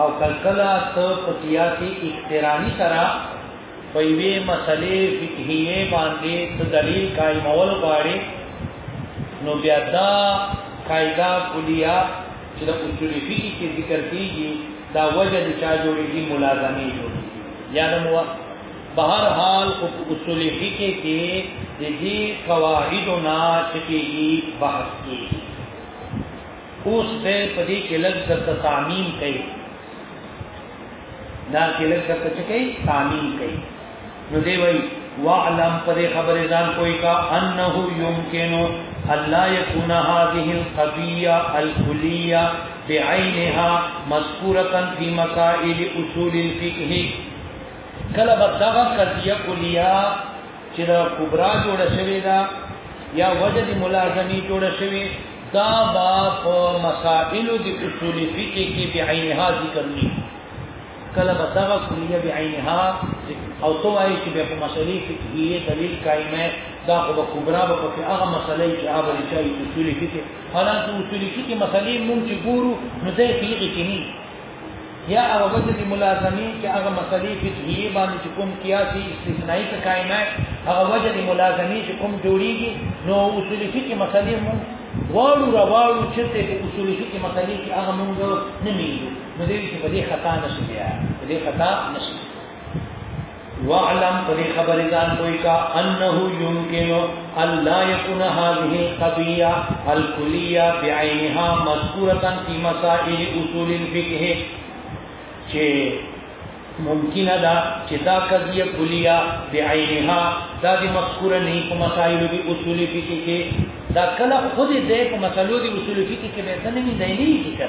او کلکلا ته په قیاسي اقترانی سره په یوې مسلې فقهیه باندې ته دلیل قائمول غواړي نو بیا دا قاعده کلیه چې د اصول فقه کې ذکر کیږي دا وجه د چا جوړیږي ملازمي جوړیږي یا نو بهر حال اصول فقه کې د دې قواعدو نه چې بحث کیږي اوس به په دې کې لږ څه تعمیم کوي دا کې لږ څه څه کوي تعمیم کوي نو دی وایي واعلم پر خبر ځان کوئی کا انه يمكن الله يكون هذه القضيه الكليه بعينها مذكوره في مسائل اصول الفقه کله بدغه قضيه کلیه چې دا کبرا جوړه شوې ده یا وجد ملازمی جوړه شوې دا با په مسائل د اصول فقه کې بعینها ذکر وی کله به دغه کلیه بعینها او تو وایي چې په مسلې فقهیه دلیل قائمه دا خو کبرا به په هغه مسلې چې هغه لري چې اصول فقه حالانکه اصول فقه مسلې مونږ چې ګورو نو دې فقه کې نه یا هغه وجه دی ملازمی چې هغه مسلې فقهیه باندې چې کوم قیاسي استثنایی کا قائمه هغه وجه دی ملازمی چې کوم جوړیږي نو اصول فقهی مسلې مو واړو را واړو چې ته اصول فقهی مسلې کې هغه مونږ نه نیو نو دې چې په دې خطا نشي بیا په دې خطا نشي وعلم پدې خبرې ځان کوي کا انه يمكن الله يكون هذه القضيه الكليه بعينها مذكوره في مسائل اصول الفقه چې ممکن ده چې دا قضيه کلیه بعينها دا دي مذکوره نه په مسائل دي اصول فقه کې دا کله خود دې په مسائل دي اصول فقه کې به څه نه دی نه کیږي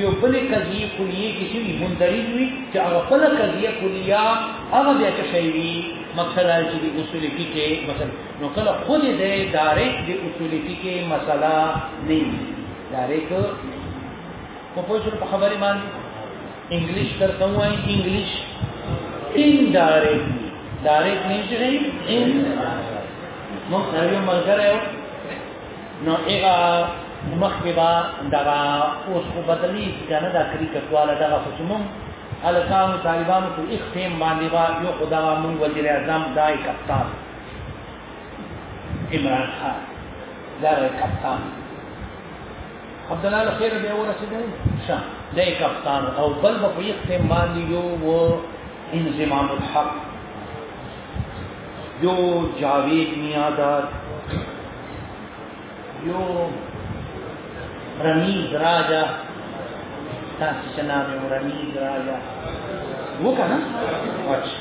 یو بل قضیه کلیه کې چې مندرج وي چې هغه بل قضیه کلیه هغه بیا څه شي وي مقصد دا چې د اصول فقه مثلا نو کله خود دې دارک د اصول فقه مسله نه دارک په پوښتنه په خبرې باندې انګلیش درته وایي انګلیش ان دارک دارک نه شي ان مو سره ملګری نو ایغا مخکې با دغه اوس خو بدلی کنه دا کرکټ والا دغه خو چې مونږ هلکانو طالبانو په ایک ټیم باندې با یو خو دغه مونږ وزیر اعظم دای کپتان عمران خان دا دی کپتان عبدالله له خیره بیا ورسېدی ښه دی کپتان او بل به په ایک ټیم باندې یو و انضمام الحق یو جاوید میادار یو رمیز راجا تاسو چې نام یې رمیز راجا وکړه اچھا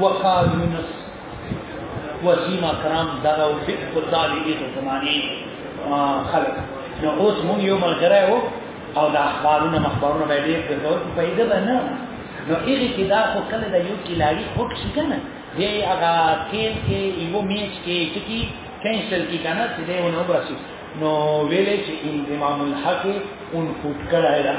وقال یونس وسیم اکرام دغه او فقه په دې زمانه خلق نو اوس مونږ یو ملګری وو او دا اخبارونه مخبارونه به ډېر ګټور په ایده نه نو هغه کې دا خو کله د یو کلاړي خوک شي کنه دی هغه کېل کې یو میچ کې ټکی کینسل کی کنه چې دی ونه برسي نو ویلې چې امام الحق اون فوټ کړای دا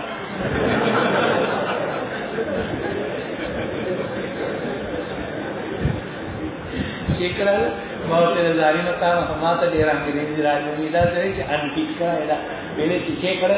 چې کړه ما ته زاري متا ما ته ډیر انګريزي راځي دا چې ان فوټ کړای دا ویلې چې کړه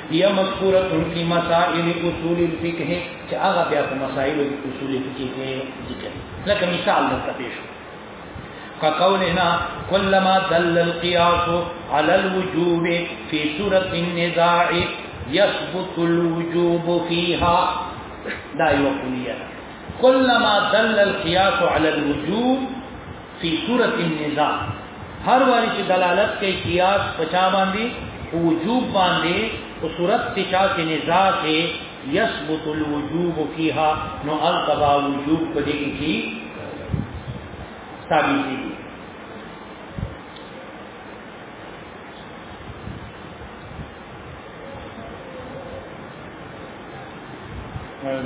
یا مذکورۃ کی مسائل اصول الفقه چاغا بیا مسائل اصول الفقه کے ذکر لكن مثال لطفیش كقولنا كلما دل القياس على الوجوب في سورة النزاع يثبت الوجوب فيها دا يقوليا كلما دل القياس على الوجوب فی سورۃ النزاع هر واری چې دلالت کوي قیاس پچا باندې وجوب باندې او صورت کې چا کې نزاع کې یثبت الوجوب فیها نو القضا وجوب په دې کې ثابت دي مې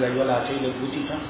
دا یو لا چې د بوتي څنګه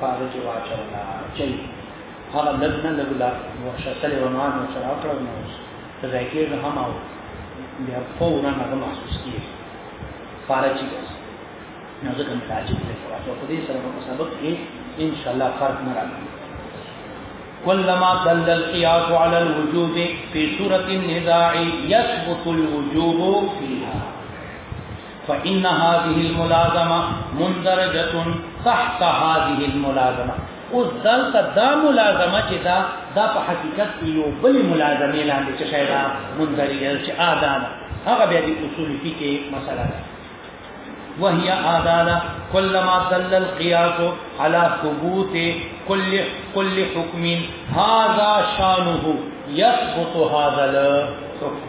پاره چې واچولا چې هغه لږ نه لږ لا ورشتلې ونه نو سره کړو نو ته ځای کې هم او بیا فورا هغه محسوس کیږي پاره چې نو ځکه مې راځي په تاسو په دې سره په سبق کې ان شاء الله فرق نه راځي كلما دل القياس على الوجوب في سورة النزاع يثبت الوجوب فيها فإن هذه الملازمه مندرجه تحت هذه الملازمه اوس دلته دا ملازمه چې دا دا په حقیقت کې یو بل ملازمه لاندې چې شاید مندرجه چې آدان هغه بیا د اصول فقه مسله ده وهي آدانه كلما دل القياس على ثبوت كل كل حكم هذا شانه يثبت هذا الحكم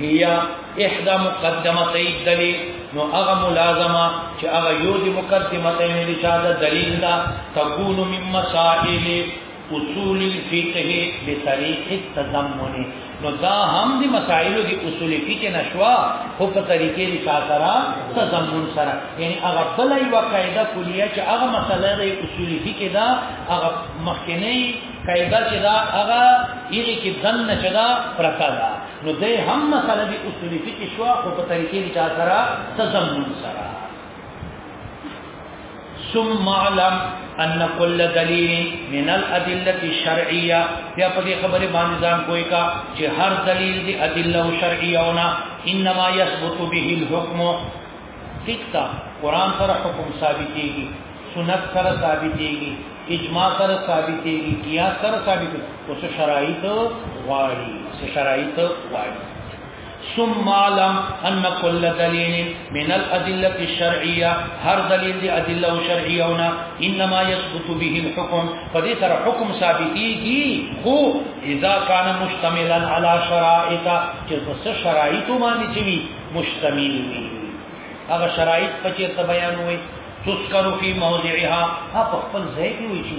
هي احدى مقدمتي الدليل نو هغه ملازمه چې هغه یو د مقدمتي نه دي چې دا دلیل دا تكون من مسائل اصول الفقه بطريق التضمن نو دا هم د مسائل د اصول فقه نشوا خو په طریقې د شاکرا تضمن سره یعنی هغه بل یو قاعده کلیه چې هغه مسله د اصول فقه دا هغه مخکنی قاعده چې دا هغه یې کې دن نشدا پرتا ده نو دې هم مسله دی اصول فقه شو خو په طریقې دي چا سره تضمن سره ثم علم ان كل دلیل من الادله الشرعيه بیا په دې خبره باندې ځان کوی کا چې هر دلیل دی ادله شرعیهونه انما يثبت به الحكم فقط قران سره حکم ثابتېږي سنت سره ثابتېږي اجماع سره ثابتېږي قیاس سره ثابتېږي او څه شرایط غواړي څه شرایط غواړي ثم علم ان كل دليل من الادله الشرعيه هر دلیل دی ادله شرعیونه انما يثبت به الحكم فدې سره حکم ثابتېږي خو اذا كان مشتملا على شرائط چې څه شرایط باندې چې مشتمل وي هغه شرایط په چې بیان وي تذکر فی موضعها ها په خپل ځای کې وی چې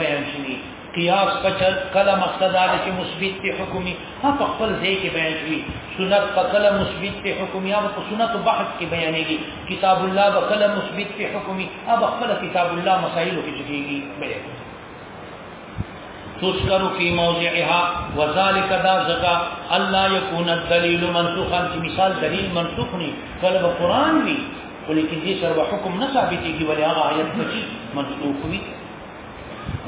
بیان شوی قیاس پچل کله مقصد دا چې مثبت ته حکمی ها په خپل ځای کې بیان شوی سنت په کله مثبت ته حکمی او په سنت بحث کې بیانېږي کتاب الله په کله مثبت ته حکمی او خپل کتاب الله مسائل کې چکیږي بیان تذکر فی موضعها وذالک دا زکا الله یکون الدلیل منسوخا چې مثال دلیل منسوخ نه کله به قران وی ولیکن دې سره به حکم نه ثابتېږي ولې هغه آیت بچي منسوخ وی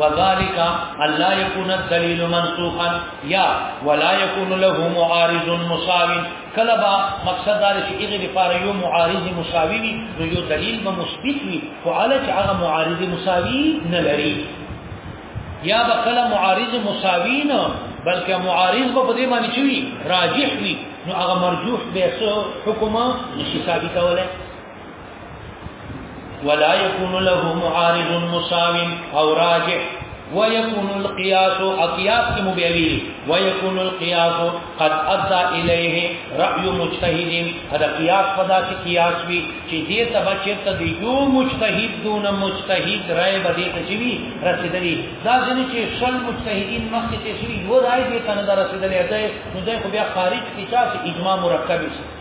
وذالک الله یکون الدلیل منسوخا یا ولا یکون له معارض مساوی کله با مقصد دا چې هغه لپاره یو معارض مساوي وي نو یو دلیل به مثبت وي خو علاوه چې هغه معارض مساوي نه لري یا به کله معارض مساوي نه بلکې معارض به په دې باندې چوي راجح وي نو هغه مرجوح به څه حکم نشي ثابتولای ولا يكون له معارض مساو او راجح ويكون القياس اقياس کی مبیوی ويكون القياس قد ادى اليه راي مجتهد هذا قياس پدا چې قياس وی چې دې تبع چې ته دی یو مجتهد دون مجتهد رائے بده ته چی وی رسیدلی دا ځنه چې شل مجتهدین مخکې چې شوی یو رائے دې کنه رسیدلی ده نو ده خو بیا خارج کیچا چې اجماع مرکب شي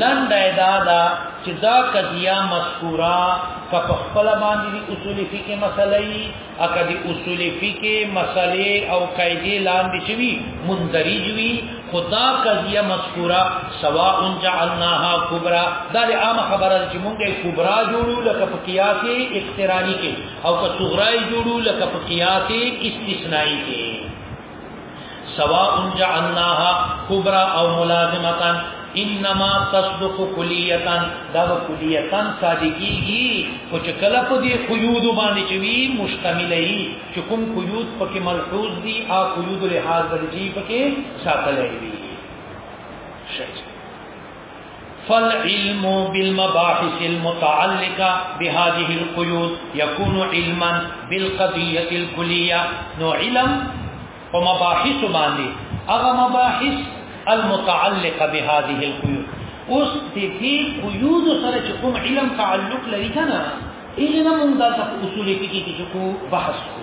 لنډه دا دا چې دا قضیه مذکوره که په خپل باندې د اصول فقه مسلې او که د اصول فقه مسلې او قاعده لاندې شوی مندرج وي خدا قضیه مذکوره سواء جعلناها کبرا دا د عام خبره چې مونږه کبرا جوړو لکه په قیاس اقترانی کې او که صغرا جوړو لکه په قیاس استثنایی کې سواء جعلناها كبرى او ملازمتا انما تصدق کلیتان دا و کلیتان صادقیږي خو چې کله په دې قیود باندې چې وی مشتملې چې کوم قیود پکې ملحوظ دي او قیود لحاظ باندې پکې ساتلې دي شي فالعلم بالمباحث المتعلقة بهذه القيود يكون علما بالقضية الكلية نو علم ومباحث بانده اغا مباحث المتعلق بهذه القيود اس دي في قيود سره چکم علم تعلق لري کنا علم من ذات اصول فقه کی چکو بحث کو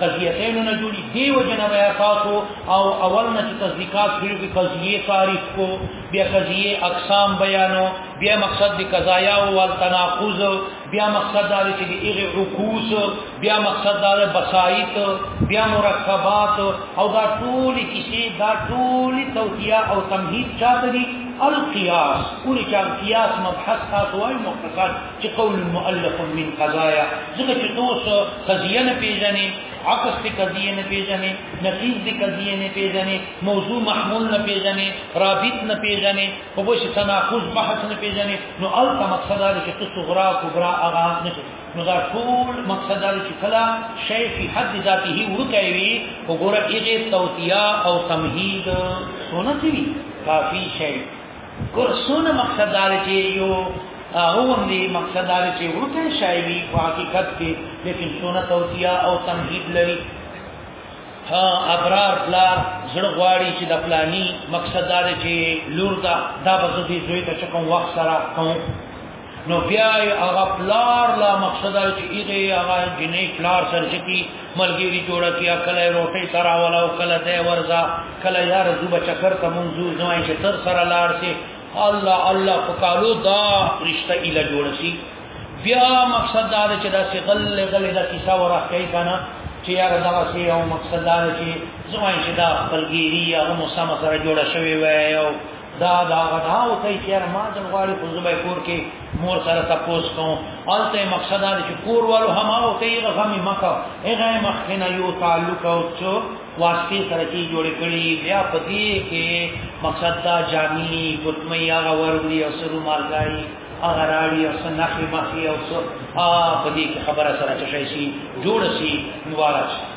قضیتینو نه جوړي دی وجنه بیا تاسو او اول نه چې تصدیقات شروع کی قضیه تعریف کو بیا قضیه اقسام بیانو بیا مقصد د قضایا او تناقض بیا مقصد دا چې ایغه عکوس بیا مقصد دا بسایت بیا مرکبات او دا ټول کیسې دا ټول توتیا او تمهید چاته دي القياس کله چې القياس مبحث تاسو وايي مختصر چې قول مؤلف من قضايا ځکه چې تاسو قضیه نه پیژنې عکس دی قضیه نه پیژنې نقیض دی قضیه نه پیژنې موضوع محمول نه پیژنې رابط نه پیژنې په وشه تناقض بحث نه پیژنې نو البته مقصد دا چې تاسو غرا کبرا اغاز نه شي نو دا ټول مقصد دا چې کلا شی فی حد ذاته ورکه وي وګوره یې توتیا او تمهید ونه کوي کافی شی کورسونه مقصد دا دی چې یو هغه دی مقصد دا دی چې ورته شایوي په حقیقت کې لیکن سونه توتیا او تمهید لري ها ابرار پلا زړه غواړي چې د پلاني مقصد دا دی چې لور دا دا بزدي زوی ته کوم وخت سره کوم نو بیا هغه پلار لا مقصد دی چې ایغه هغه جنې پلار سره چې کی ملګری جوړه کیا کله روټي سره ولا او کله دی ورزا کله یار زوب چکر ته منظور نه وای چې تر سره لار سي الله الله فقالو دا رشتہ اله جوړ سي بیا مقصد دا چې دا سی غل غل دا کیسه ورا کوي کنه چې یار دا سی او مقصد دا چې زوای چې دا خپلګيري هغه مسامه سره جوړه شوی وای او دا دا غدا او کوي چې ما د غواړي په زما کور کې مور سره تاسو کوم الته مقصد دا چې کور والو هم او کوي غم مکه هغه مخکنه یو تعلق او چو واسطه سره کې جوړ کړي بیا پتی کې مقصد دا جامي ګتمي هغه ورغلي او سرو مالګای هغه راړي او سنخي مخي او سو ا پتی کې خبره سره چشي سي جوړ سي مبارک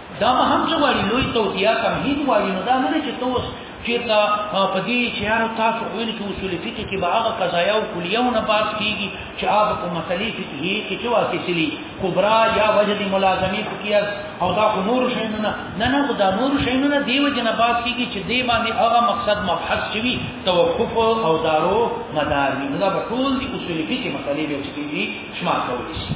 دا به هم څه وایي لوی توتیا تمهید وایي نو دا نه چې توس چې تا په دې چې هر تاسو ویل چې اصول فقه کې به هغه قضایا او کلیونه باس کیږي چې هغه په مسلې فقهي کې چې واسي سلی کبرا یا وجد ملازمي فقهیت او دا نور شینونه نه نه دا نور شینونه دیو جن باس کیږي چې دی باندې هغه مقصد مبحث شوی توقف او دارو مدار نه دا ټول دي اصول فقه مسلې به چې شما کولی شي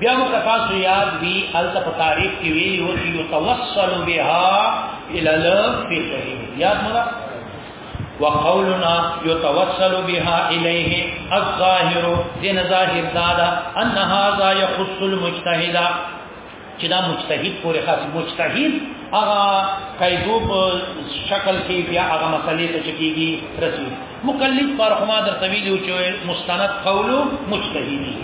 بیا موږ تاسو یاد وی الته په تاریخ کې ویلي و چې یتوصل بها الى الفطر یاد مو وقولنا يتوصل بها إليه الظاهر دين ظاهر دادا أن هذا يخص المجتهد چې دا مجتهد پورې خاص مجتهد هغه قیدو په شکل کې بیا هغه مسلې ته چکیږي رسول مکلف پر خما در طویل او چې مستند قول مجتهدی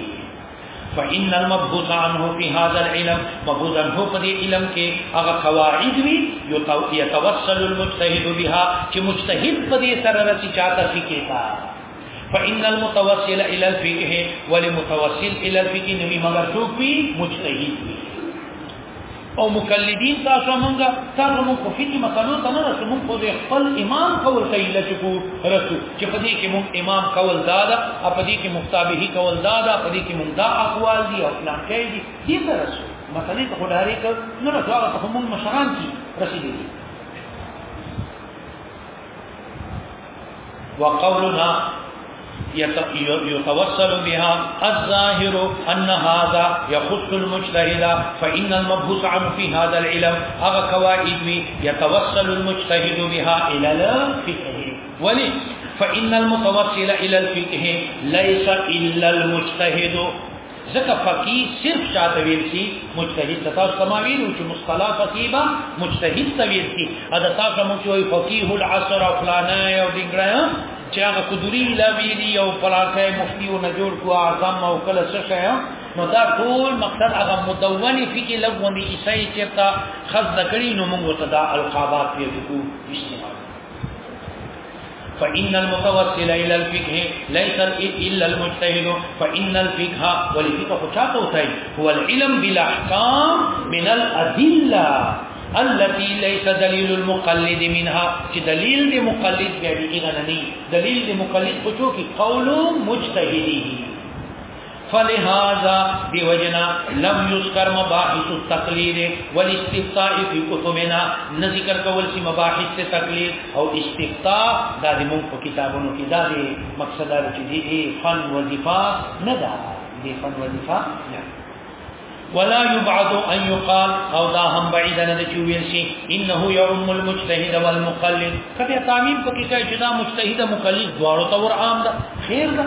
فإن المبحوث عنه في هذا العلم مبحوث عنه په دې علم کې هغه قواعد وی يتوصل المجتهد بها چې مجتهد په دې سره رسی چاته فقې تا فإن المتوصل إلى الفقه ولمتوصل إلى الفقه نبي مگر څوک وی مجتهد وی او مقلدین تاسو مونږه تاسو مونږ خو فقہی مسلو ته نه رسو مونږ خو خپل امام قول ته اله چکو رسو چې په دې کې مونږ امام قول دادا او په دې کې مختابه قول دادا په دې کې مونږ دا اقوال دي او پلان کې دي دې ته رسو مسلې ته خو ډارې کړ نه رسو هغه ته مونږ مشران کی رسیدلی وقولنا يتوصل بها الظاهر أن هذا يخص المجتهد فإن المبحوث عنه في هذا العلم أغا كوائد يتوصل المجتهد بها إلى الفقه وليس فإن المتوصل إلى الفقه ليس إلا المجتهد ځکه فقيه صرف چاته ویل شي مجتهد د تاسو ما ویلو چې مصطلح فقيه به مجتهد ته ویل شي ا د تاسو مو چې وي فقيه العصر او فلانه او دینګړه چې هغه قدري لا ویلي او پلاکه مفتي او نجور کو اعظم او کله څه شي نو دا ټول مقصد هغه مدوني فقيه لغوني عیسائی چې تا خز ذکرې نو موږ ته دا القابات پیدا کو استعمال فإن المتوسل إلى الفقه ليس إلا المجتهد فإن الفقه والفقه خشاته هو العلم بالأحكام من الأدلة التي ليس دليل المقلد منها چه دليل دي مقلد بيديغه نني دليل دي مقلد پچو کی قول مجتهديه فلهذا دی وجنا لم یذکر مباحث التقلید والاستفتاء فی کتبنا نه ذکر کول سی مباحث سے تقلید او استفتاء دا د مونږ په کتابونو کې دا دی مقصد دا چې دی فن وظیفه نه دا دی فن وظیفه نه ولا يبعد ان يقال او دا هم بعيد نه چې ویل شي انه يعم المجتهد والمقلد کبه تعمیم پکې کوي چې دا مجتهد مقلد دواړو تور عام ده خیر ده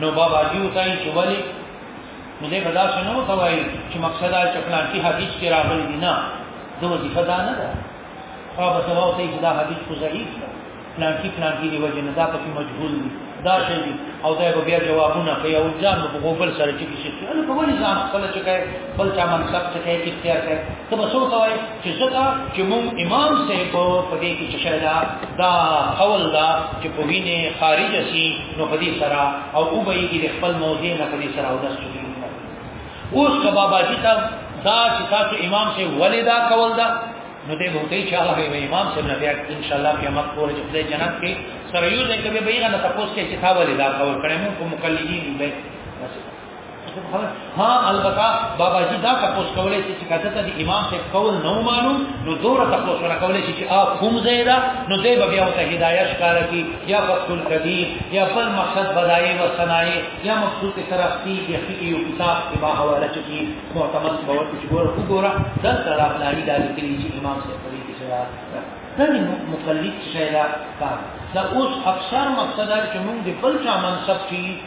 نو بابا جی وتاي چې ولی نو دې بدا شنو ته وایي چې مقصد دا چې پلان کې حدیث کې راغلي دي نه د وظیفه دا نه ده خو به سبا ته چې دا حدیث خو ضعیف ده پلان کې پلان کې دی وجه نه دا په مجهول دي دا شي دي او دا به بیا جوابونه کوي او ځان په غوبل سره چې شي نو په ولې ځان خپل چې کوي بل چا منصب چې کوي اختیار کوي ته به څه وایي چې ځکه چې مونږ امام صاحب په دې کې چې شدا دا قول دا چې په وینه خارج شي نو په دې سره او او به یې د خپل موضوع نه په دې سره او داس چوي اوس کبا باجی تا دا چې تاسو امام صاحب ولې دا قول دا نو دې مونږ ته چې الله به امام صاحب نه بیا ان شاء الله قیامت پورې چې په جنت کې سره یو ځای کې به بیغه نه تاسو کې چې تا ولې دا قول کړم کوم مقلدین به ها البته بابا جی دا تاسو کولای شئ چې کاته ته امام څخه قول نو معلوم نو دور تاسو سره کولای شئ چې ا کوم زیدا نو دی به بیا ته هدایت کار کی یا فصل قدیر یا فل مقصد بدای و صنایع یا مقصود کی طرف کی یا کی یو کتاب کې با حواله چکی معتمد باور چې ګور وګوره دل تر افلانی دا لیکلی چې امام څخه پرې کې شوی دا مقلد شیدا کا دا اوس اکثر مقصد چې موږ د بل چا منصب کی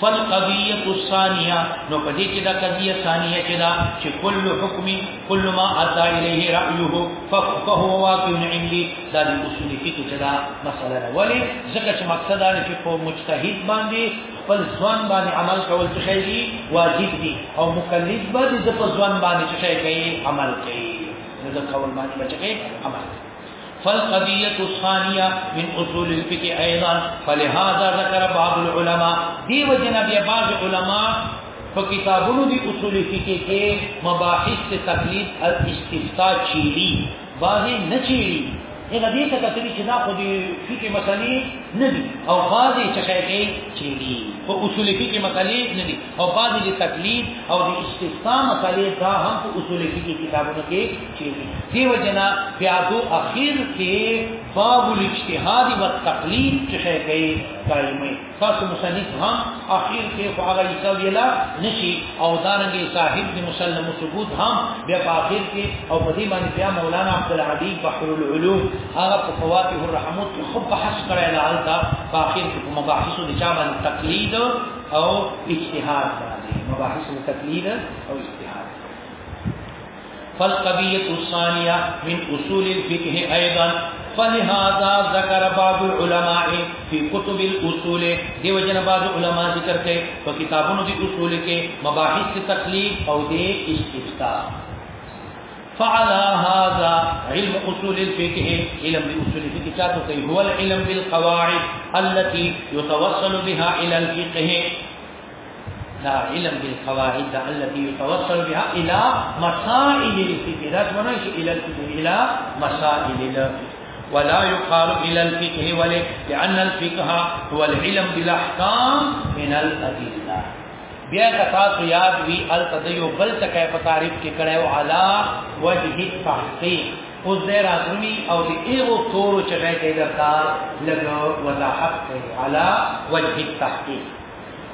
فالقضيه الثانيه نو پدې کې دا قضيه ثانيه کې دا چې کل حکم کل ما ادى اليه رايه فهو واقع عندي دا د اصول فقه کې دا مسله ده ولی ځکه چې مقصد دا چې په مجتهد باندې خپل ځوان باندې عمل کول څه شي واجب دي او مکلف به د ځوان باندې څه شي کوي عمل کوي نو دا کول باندې بچي عمل کوي فالقضيه الثانيه من اصول الفقه ايضا فلهذا ذكر بعض العلماء دي وجنا بي بعض علماء په کتابونو دي اصول فقه کې مباحث ته تقلید الاستفتاء چيلي بعضي نه چيلي هغه دې ته کتلی چې دا خو دې فقه مسلې نه دي او بعضي چې کوي چيلي په اصول فقه مسلې نه دي او بعضي د تقلید او د استفتاء مسلې دا هم په اصول فقه کتابونو کې کیږي دیو جنا بیا دو اخیر کې باب الاجتهاد والتقلید چې شي کوي دایمي تاسو مصنف هم اخیر کې خو هغه حساب یلا نشي او دارنګي صاحب د مسلم ثبوت هم بیا په اخیر کې او په دې باندې بیا مولانا عبد العلی بحر العلوم هغه په فواته الرحمت کې خو په حس کړه لال دا په اخیر کې په مباحث د چا باندې تقلید او اجتهاد باندې مباحث تقلید او اجتهاد فالقبية الثانية من أصول الفقه أيضا فلهذا ذكر بعض العلماء في کتب الاصول دیو جن بعض علماء ذکر کے و کتابوں دی اصول کے مباحث تقلید او دے استفتاء فعلى هذا علم أصول الفقه علم اصول الفقه هو العلم بالقواعد التي يتوصل بها إلى الفقه دا علم بالقواعد التي يتوصل بها الى مسائل الفقه دا څنګه شي الى الفقه الى مسائل الفقه ولا يقال الى الفقه ولي لان الفقه هو العلم بالاحكام من الادله بیا تاسو یاد وی التدیو بل تکه په تعریف کې کړه او علا وجه تحقیق اوس دې راځمي او دې ایغو تور چې دې درکار لګو وضاحت کوي علا وجه تحقیق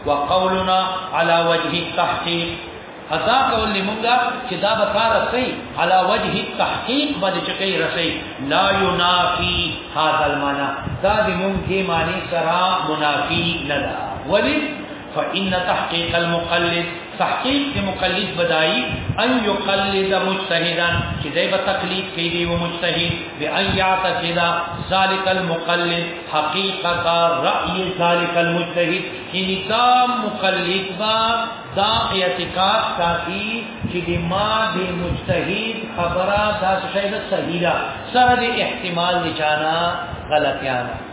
وقولنا على وجه التحقيق ادا کول لمونږه چې دا به کار رسي على وجه التحقيق باندې چې کوي رسي لا ينافي هذا المعنى دا د مونږه معنی سره منافي نه ده ولی فإن تحقيق المقلد تحقیق د مقلد بدای ان یقلد مجتهدا چې دای په تقلید کې دی او مجتهد به ان یعتقد ذلک المقلد حقیقت رأی ذلک المجتهد چې نظام مقلد با دا اعتقاد ساتي چې د ما د مجتهد خبره دا څه صحیح ده سره د احتمال نشانه غلطیانه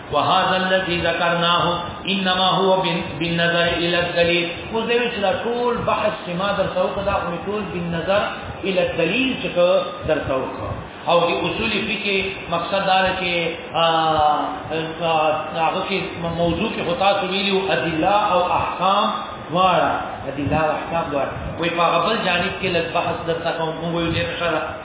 وهذا الذي ذكرناه انما هو بالنظر الى الدليل وزوی چې دا ټول بحث چې ما در څو کدا او ټول بالنظر الى الدليل چې در څو او د اصول فقه مقصد دا چې هغه کې موضوع کې هوتا سویلی او ادله او احکام واړه ادله او احکام واړه وې په غبل جانب کې لږ بحث درته کوم موږ یې ډېر ښه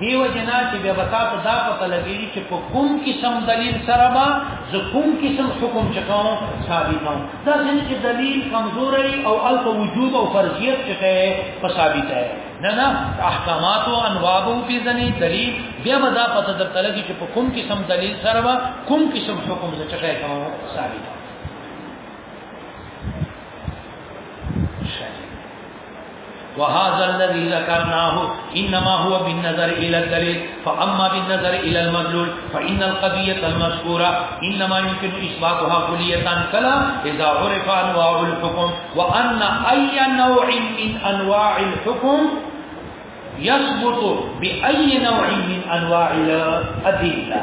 دیو جنا چې بیا بتا ته دا پته لګیږي چې په کوم قسم دلیل سره ما زه کوم قسم حکم چکاو ثابتاو دا ځنه چې دلیل کمزوري او الف وجوب او فرضیت چکه په ثابت ہے نه نه احکامات او انواب او په ځنه دلیل بیا بتا پته درته لګي چې په کوم قسم دلیل سره ما کوم قسم حکم زه چکه کوم ثابت شاید وهذا الذي ذكرناه إنما هو بالنظر إلى الدليل فأما بالنظر إلى المدلول فإن القضية المذكورة إنما يمكن إثباتها كلية كلا إذا عرف أنواع الحكم وأن أي نوع من أنواع الحكم يثبت بأي نوع من أنواع الأدلة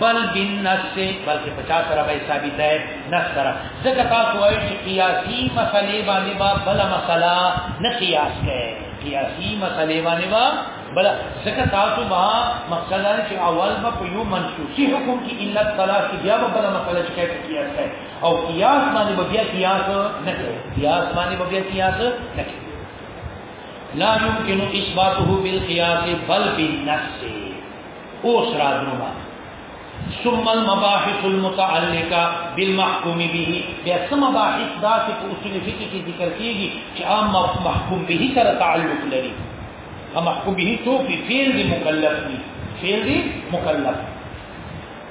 بل بالنص بلکې په چا سره به ثابت ده نص سره ځکه تاسو وایئ چې قیاسي مسلې باندې با بل مسله نه قیاس کوي قیاسي مسلې باندې با بل ځکه تاسو با مقصد دا چې اول به په یو منسوخي حکم کې علت طلاق کې بیا به بل مسله چې کوي قیاس کوي او قیاس باندې به بیا قیاس نه کوي قیاس باندې به بیا قیاس نه کوي لا يمكن اثباته بالقياس بل بالنص اوس را دروما ثم المباحث المتعلقه بالمحكوم به بیا سم مباحث دا چې په اصول فقه کې ذکر کیږي چې عام محکوم به سره تعلق لري اما محکوم به تو په فعل دی مکلف دی فعل دی مکلف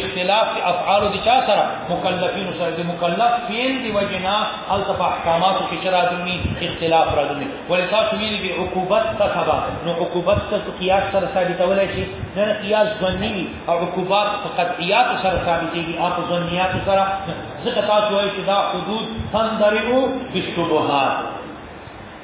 اختلاف في افعال دي چا سره مکلفین سره دي مکلف فعل دي وجنا هل تف احکامات کې چرا دني اختلاف را دني ولتا سميل دي عقوبت تسبا نو عقوبت ته قياس سره ثابت ولا شي نه قياس ظني او عقوبات قطعيات سره ثابت دي اپ ظنيات سره ځکه تاسو وايي چې دا حدود تندرئو بالشبهات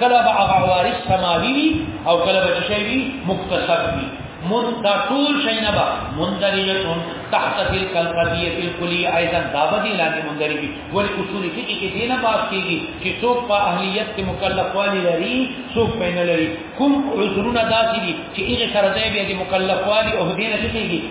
کله به هغه عوارض سماوي وي او کله به شي وي مختصر وي من دا ټول شینا با مندریتون تحت تلك القضيه الكليه ايضا دا بدی لاندې مندري ول اصول فقه کې دینه باس کیږي چې څوک په اهلیت کې مکلف والی لري څوک پین لري کوم عذرونه داسې دي چې هغه سره دی به مکلف والی او دینه کیږي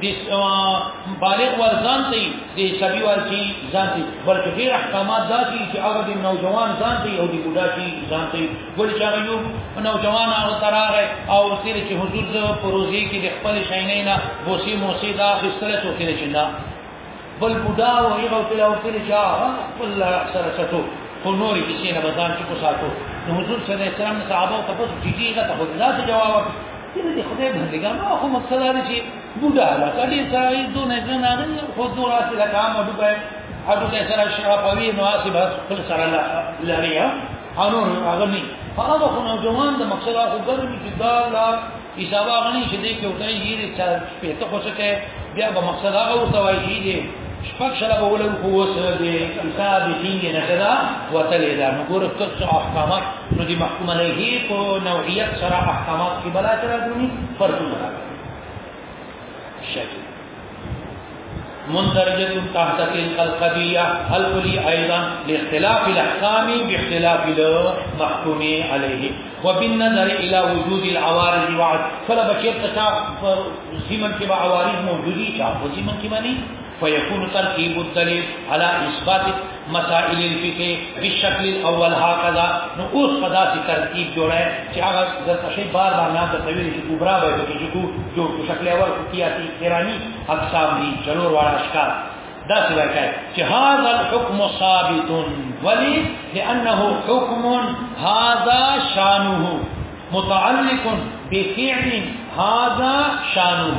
دې بالغ ور ځان ته دې سبي ور شي ځان ته بلکې ډېر احکامات داسي چې هغه دې نوجوان ځان ته او دې بوډا شي ځان ته ګل چاغ یو نوجوان هغه تراغه او تیر چې حضور د پروزي کې د خپل شینې نه بوسي موسی دا خستله څوک نه چنده بل بوډا او هغه ته لاو تل چا والله اکثر چتو خو نور یې شي نه بزان چې کو ساتو نو حضور صلی الله علیه وسلم صحابه ته پس جدي غته خو دا جواب ورکړي دې خدای باندې ګانو خو مقصد دا چې بوډا لا کډي سړی دونه نه نه خو دور اصل لا کام اډو به اډو ته سره شرافوي نو اسی بس خپل سره لا لري ها انو هغه نه هغه خو نو جوان د مقصد هغه ګرمي چې دا لا حساب غني چې دې کې وټای یې دې چا په ته خو څه بیا به مقصد هغه ورته وایي چې شپږ سره به ولن خو وسره دې حساب دې نه کړه وتلې دا نو ګور څه احکامات نو دې محکوم علیه په نوعیت سره احکامات کې بلا چر دونی فرض نه شي مندرجة تحت تلك القضية الأولي أيضا لاختلاف الأحكام باختلاف المحكوم عليه وبالنظر إلى وجود العوارض وعد فلا بكيرتك تشاف سيمن كما عوارض موجودية شاف وسيمن كما فيكون تركيب الدليل على اثبات مسائل الفقه بالشكل الاول هكذا نو اوس په داسې ترتیب جوړه چې هغه د تشې بار بار نه د تویل چې کوبرا به کې چې کو جوړ کو شکل اول کوتیاتی ایرانی اقسام دي ضرور واړه اشکار دا څه وکړي چې هاذا الحكم ثابت ولي لانه حكم هاذا شانه متعلق بفعل هاذا شانه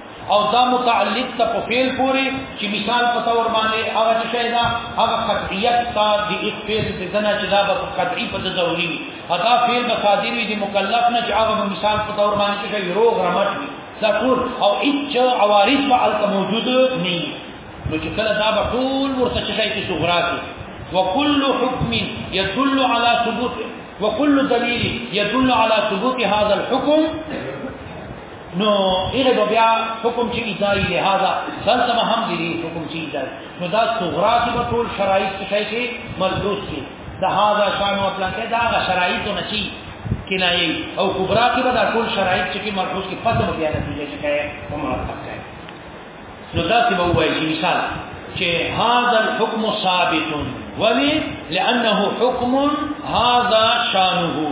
او دا متعلق ته په فعل پوری چې مثال په تور باندې هغه چې شایدا هغه قطعیت تا د اخفیل په ځنا چې دا به قطعی په ضروري وي دا فعل به صادر وي د مکلف نه چې هغه مثال په تور باندې چې شای روغ رمټ وي دا ټول او اچ عوارض به الته موجود نه نو چې کله دا به ټول ورته چې شای کې صغرا کې وكل حكم يدل على ثبوت وكل دليل يدل على ثبوت هذا الحكم نو ایله به بیا حکم چې ایدای لہذا سلسله هم دی حکم چې ایدای نو دا صغرا کې به ټول شرایط څه شي کې ملبوس کې دا هاذا شان او پلان کې دا غ شرایط نه چی کنایي او کبرا کې به دا ټول شرایط چې ملبوس کې پته بیا نه دی چې کوي او مرتب کوي نو دا څه به وایي چې مثال چې هاذا الحكم ثابت ولی لانه حکم هاذا شانه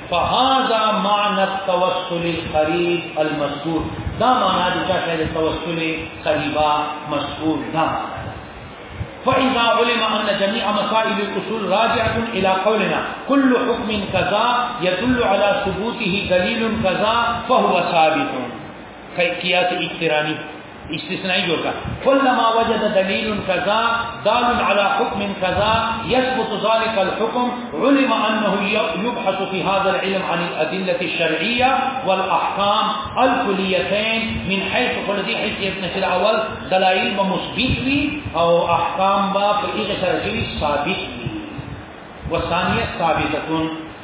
فهذا معنى التوسل القريب المذكور دا معنى د التوسل القريب مذکور دا فإذا علم أن جميع مسائل الأصول راجعة إلى قولنا كل حكم كذا يدل على ثبوته دليل كذا فهو ثابت قياس اقتراني استثنائي جرگا كلما وجد دليل كذا دال على حكم كذا يثبت ذلك الحكم علم أنه يبحث في هذا العلم عن الأدلة الشرعية والأحكام الكليتين من حيث ذي حيث يبنى الأول دلائل ومثبت أو أحكام بإغسر ثابت والثانية ثابتة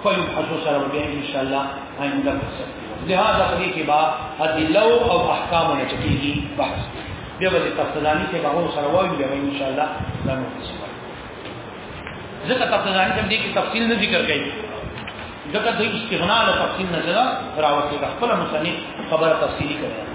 خپل حضور سره به ان شاء الله آئنده فرصت لہذا پدې کې با ادله او احکام نه چکیږي بحث به به تفصیلانی کې به سره وایو به ان شاء الله دا نو ځکه تفصیلانی کې کې تفصیل نه ذکر کړي ځکه د استغنا له تفصیل نه ځلا راوته خپل مصنف خبره تفصیلی کړي